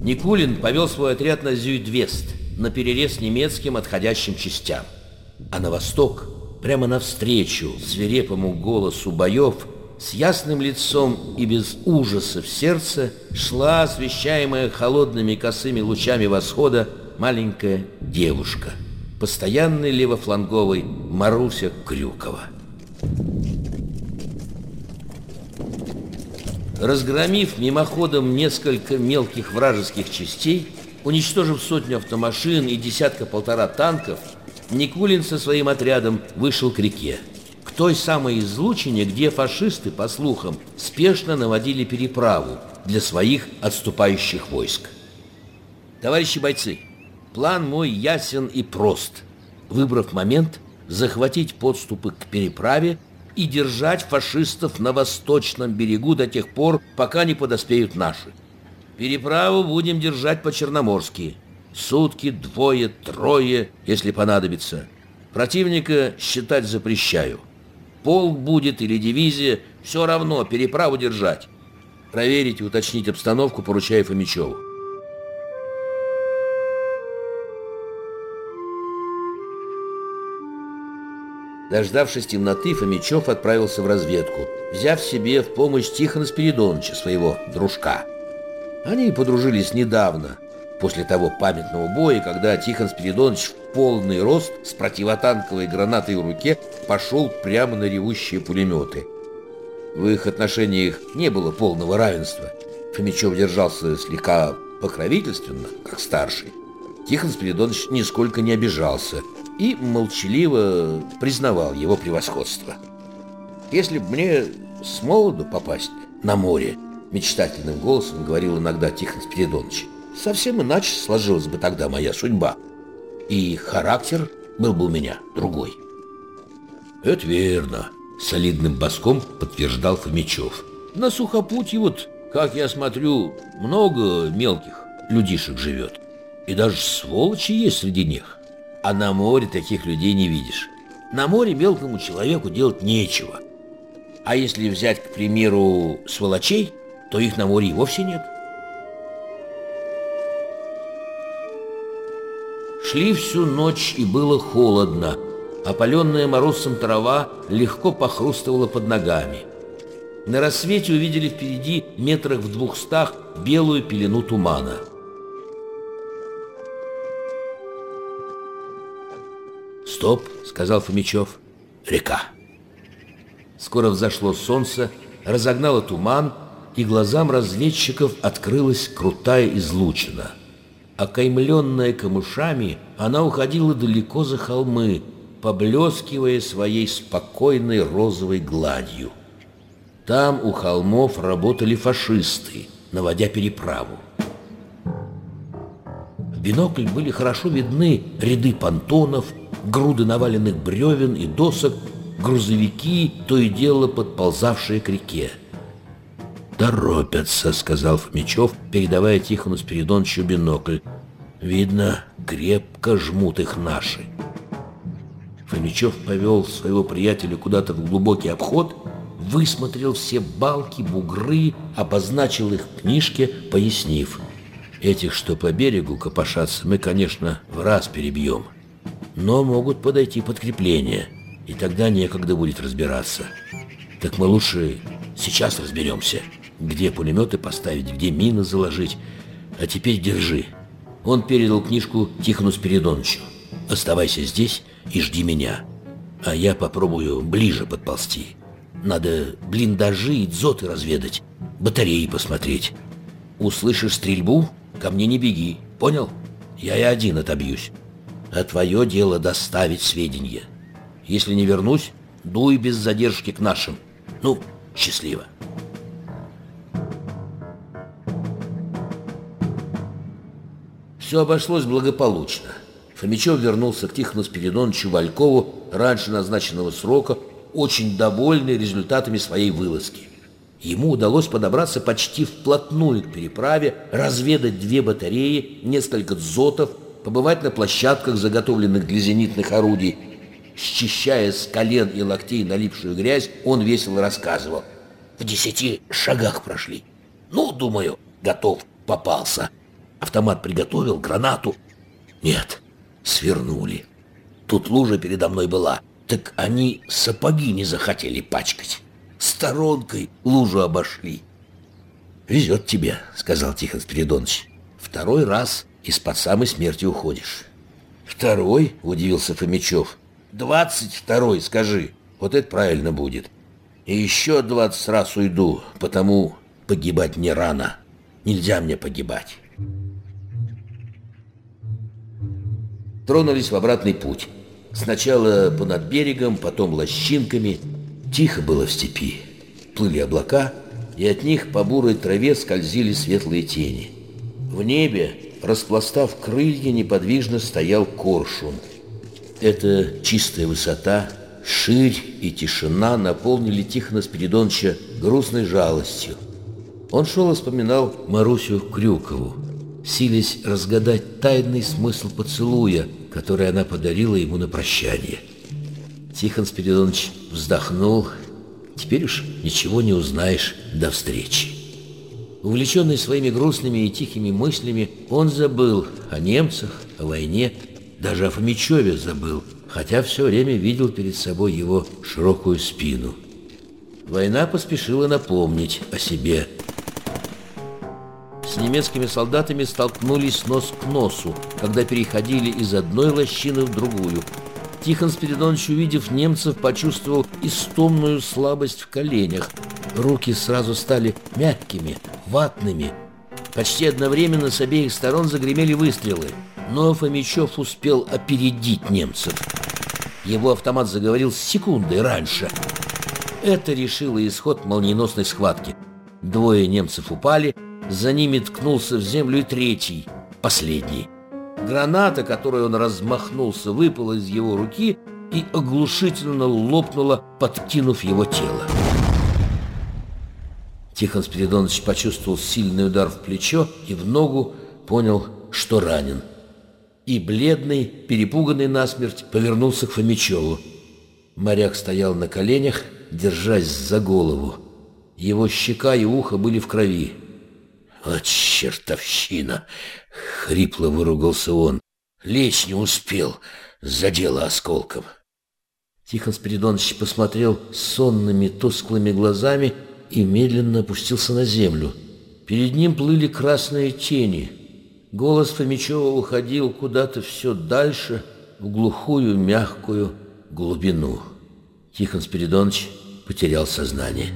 Никулин повел свой отряд на Зюйдвест, на перерез немецким отходящим частям. А на восток, прямо навстречу свирепому голосу боев, с ясным лицом и без ужаса в сердце шла, освещаемая холодными косыми лучами восхода, маленькая девушка, постоянный левофланговый Маруся Крюкова. Разгромив мимоходом несколько мелких вражеских частей, уничтожив сотню автомашин и десятка-полтора танков, Никулин со своим отрядом вышел к реке, к той самой излучине, где фашисты, по слухам, спешно наводили переправу для своих отступающих войск. Товарищи бойцы, план мой ясен и прост. Выбрав момент, захватить подступы к переправе и держать фашистов на восточном берегу до тех пор, пока не подоспеют наши. Переправу будем держать по-черноморски. Сутки, двое, трое, если понадобится. Противника считать запрещаю. Полк будет или дивизия, все равно переправу держать. Проверить и уточнить обстановку поручаю Фомичеву. Дождавшись темноты, Фомичев отправился в разведку, взяв себе в помощь Тихона Спиридоновича, своего дружка. Они подружились недавно, после того памятного боя, когда Тихон Спиридонович в полный рост с противотанковой гранатой в руке пошел прямо на ревущие пулеметы. В их отношениях не было полного равенства. Фомичев держался слегка покровительственно, как старший. Тихон Спиридонович нисколько не обижался – и молчаливо признавал его превосходство. «Если б мне с молоду попасть на море», мечтательным голосом говорил иногда Тихон Спиридонович, «совсем иначе сложилась бы тогда моя судьба, и характер был бы у меня другой». «Это верно», — солидным боском подтверждал Фомичев. «На сухопутье вот, как я смотрю, много мелких людишек живет, и даже сволочи есть среди них». А на море таких людей не видишь. На море мелкому человеку делать нечего. А если взять, к примеру, сволочей, то их на море и вовсе нет. Шли всю ночь, и было холодно. Опаленная морозом трава легко похрустывала под ногами. На рассвете увидели впереди метрах в двухстах белую пелену тумана – «Стоп!» — сказал Фомичев. «Река!» Скоро взошло солнце, разогнало туман, и глазам разведчиков открылась крутая излучина. Окаймленная камышами, она уходила далеко за холмы, поблескивая своей спокойной розовой гладью. Там у холмов работали фашисты, наводя переправу. В бинокль были хорошо видны ряды понтонов, груды наваленных бревен и досок, грузовики, то и дело подползавшие к реке. «Торопятся», — сказал Фомичев, передавая Тихону Спиридоновичу бинокль. «Видно, крепко жмут их наши». Фомичев повел своего приятеля куда-то в глубокий обход, высмотрел все балки, бугры, обозначил их в книжке, пояснив. «Этих, что по берегу копошатся, мы, конечно, в раз перебьем» но могут подойти подкрепления, и тогда некогда будет разбираться. Так мы лучше сейчас разберемся, где пулеметы поставить, где мины заложить. А теперь держи. Он передал книжку Тихону Спиридоновичу. Оставайся здесь и жди меня. А я попробую ближе подползти. Надо блиндажи и дзоты разведать, батареи посмотреть. Услышишь стрельбу, ко мне не беги, понял? Я и один отобьюсь а твое дело доставить сведения. Если не вернусь, дуй без задержки к нашим. Ну, счастливо. Все обошлось благополучно. Фомичев вернулся к Тихону Спиридоновичу Валькову раньше назначенного срока, очень довольный результатами своей вылазки. Ему удалось подобраться почти вплотную к переправе, разведать две батареи, несколько дзотов, побывать на площадках, заготовленных для зенитных орудий. Счищая с колен и локтей налипшую грязь, он весело рассказывал. В десяти шагах прошли. Ну, думаю, готов, попался. Автомат приготовил, гранату. Нет, свернули. Тут лужа передо мной была. Так они сапоги не захотели пачкать. Сторонкой лужу обошли. «Везет тебе», — сказал Тихон Спиридонович. «Второй раз из-под самой смерти уходишь». «Второй?» — удивился Фомичев. «Двадцать второй, скажи. Вот это правильно будет. И еще двадцать раз уйду, потому погибать не рано. Нельзя мне погибать». Тронулись в обратный путь. Сначала понад берегом, потом лощинками. Тихо было в степи. Плыли облака, и от них по бурой траве скользили светлые тени. В небе, распластав крылья, неподвижно стоял коршун. Эта чистая высота, ширь и тишина наполнили Тихона Спиридоновича грустной жалостью. Он шел и вспоминал Марусю Крюкову, силясь разгадать тайный смысл поцелуя, который она подарила ему на прощание. Тихон Спиридонович вздохнул Теперь уж ничего не узнаешь до встречи. Увлеченный своими грустными и тихими мыслями, он забыл о немцах, о войне, даже о Фомичеве забыл, хотя все время видел перед собой его широкую спину. Война поспешила напомнить о себе. С немецкими солдатами столкнулись нос к носу, когда переходили из одной лощины в другую – Тихон Спиридонович, увидев немцев, почувствовал истомную слабость в коленях. Руки сразу стали мягкими, ватными. Почти одновременно с обеих сторон загремели выстрелы. Но Фомичев успел опередить немцев. Его автомат заговорил секунды раньше. Это решило исход молниеносной схватки. Двое немцев упали, за ними ткнулся в землю третий, последний. Граната, которой он размахнулся, выпала из его руки и оглушительно лопнула, подкинув его тело. Тихон Спиридонович почувствовал сильный удар в плечо и в ногу понял, что ранен. И бледный, перепуганный насмерть, повернулся к Фомичеву. Моряк стоял на коленях, держась за голову. Его щека и ухо были в крови. «Вот чертовщина!» — хрипло выругался он. «Лечь не успел, задело осколком». Тихон Спиридонович посмотрел сонными, тусклыми глазами и медленно опустился на землю. Перед ним плыли красные тени. Голос Фомичева уходил куда-то все дальше, в глухую, мягкую глубину. Тихон Спиридонович потерял сознание.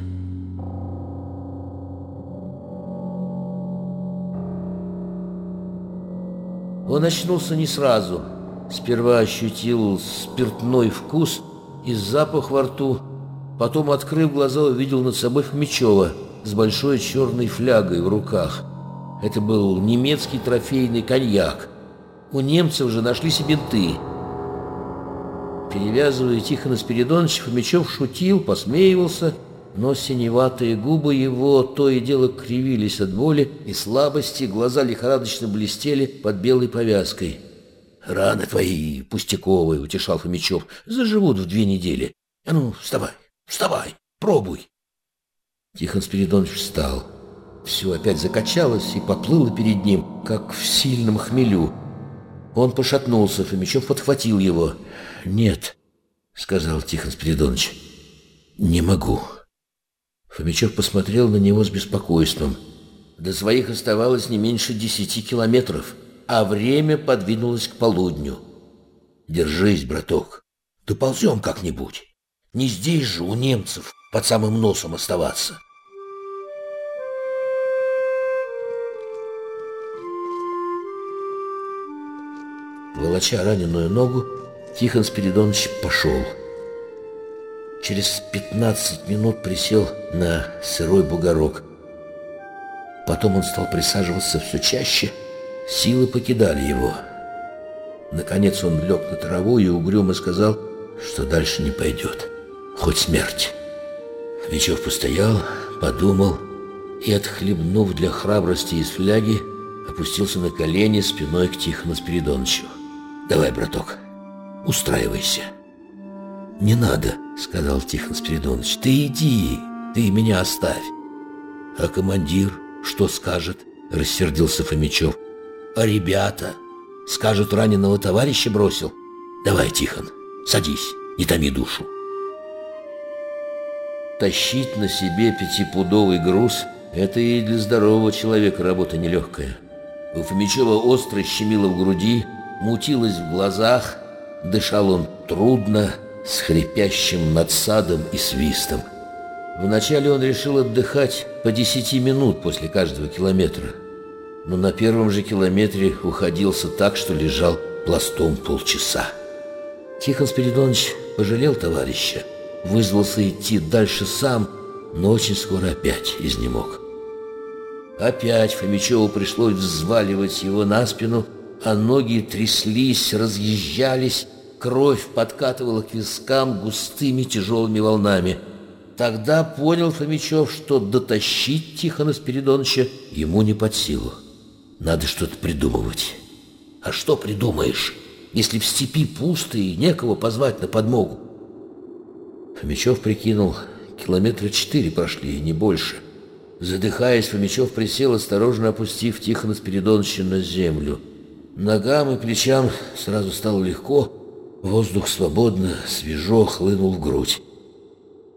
Он очнулся не сразу. Сперва ощутил спиртной вкус и запах во рту. Потом, открыв глаза, увидел над собой Хмичева с большой черной флягой в руках. Это был немецкий трофейный коньяк. У немцев же нашлись и бинты. Перевязывая Тихона Спиридоновича, Фомичев шутил, посмеивался но синеватые губы его то и дело кривились от боли и слабости, глаза лихорадочно блестели под белой повязкой. «Раны твои пустяковые», — утешал Фомичев, — «заживут в две недели. А ну, вставай, вставай, пробуй». Тихон Спиридонович встал. Все опять закачалось и поплыло перед ним, как в сильном хмелю. Он пошатнулся, Фомичев подхватил его. «Нет», — сказал Тихон Спиридонович, — «не могу». Фомичев посмотрел на него с беспокойством. До своих оставалось не меньше десяти километров, а время подвинулось к полудню. «Держись, браток, доползем как-нибудь. Не здесь же у немцев под самым носом оставаться». Волоча раненую ногу, Тихон Спиридонович пошел. Через 15 минут присел на сырой бугорок. Потом он стал присаживаться все чаще, силы покидали его. Наконец он лег на траву и угрюмо сказал, что дальше не пойдет, хоть смерть. Вечев постоял, подумал и, отхлебнув для храбрости из фляги, опустился на колени спиной к Тихону Спиридоновичу. «Давай, браток, устраивайся». «Не надо», — сказал Тихон Спиридонович. «Ты иди, ты меня оставь». «А командир что скажет?» — рассердился Фомичев. А ребята? Скажут, раненого товарища бросил? Давай, Тихон, садись, не томи душу. Тащить на себе пятипудовый груз – это и для здорового человека работа нелегкая. У Фомичева остро щемило в груди, мутилось в глазах, дышал он трудно, с хрипящим надсадом и свистом. Вначале он решил отдыхать по десяти минут после каждого километра, но на первом же километре уходился так, что лежал пластом полчаса. Тихон Спиридонович пожалел товарища, вызвался идти дальше сам, но очень скоро опять изнемог. Опять Фомичеву пришлось взваливать его на спину, а ноги тряслись, разъезжались, кровь подкатывала к вискам густыми тяжелыми волнами. Тогда понял Фомичев, что дотащить Тихона Спиридоновича ему не под силу. Надо что-то придумывать. А что придумаешь, если в степи пусто и некого позвать на подмогу? Фомичев прикинул, километра четыре прошли, не больше. Задыхаясь, Фомичев присел, осторожно опустив Тихона Спиридоновича на землю. Ногам и плечам сразу стало легко, воздух свободно, свежо хлынул в грудь.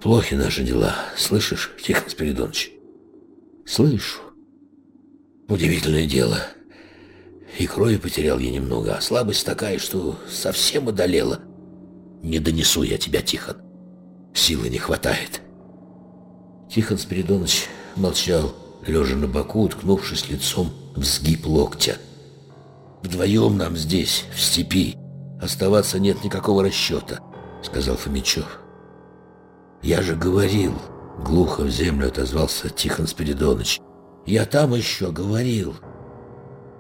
Плохи наши дела, слышишь, Тихон Спиридонович? Слышу. Удивительное дело. И крови потерял я немного, а слабость такая, что совсем одолела. Не донесу я тебя, Тихон. Силы не хватает. Тихон Спиридонович молчал, лежа на боку, уткнувшись лицом в сгиб локтя. «Вдвоем нам здесь, в степи, оставаться нет никакого расчета», — сказал Фомичев. «Я же говорил», — глухо в землю отозвался Тихон Спиридонович. «Я там еще говорил».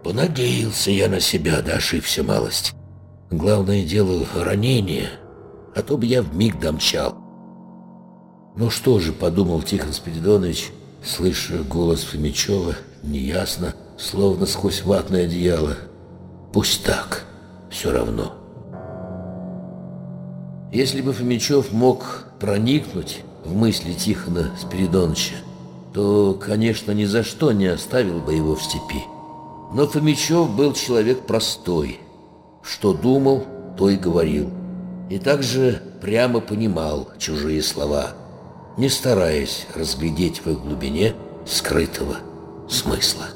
Понадеялся я на себя, да ошибся малость. Главное дело — ранение, а то бы я вмиг домчал. «Ну что же», — подумал Тихон Спиридонович, — слыша голос Фомичева неясно, словно сквозь ватное одеяло. Пусть так, все равно. Если бы Фомичев мог проникнуть в мысли Тихона Спиридоновича, то, конечно, ни за что не оставил бы его в степи. Но Фомичев был человек простой. Что думал, то и говорил. И также прямо понимал чужие слова – не стараясь разглядеть в их глубине скрытого смысла.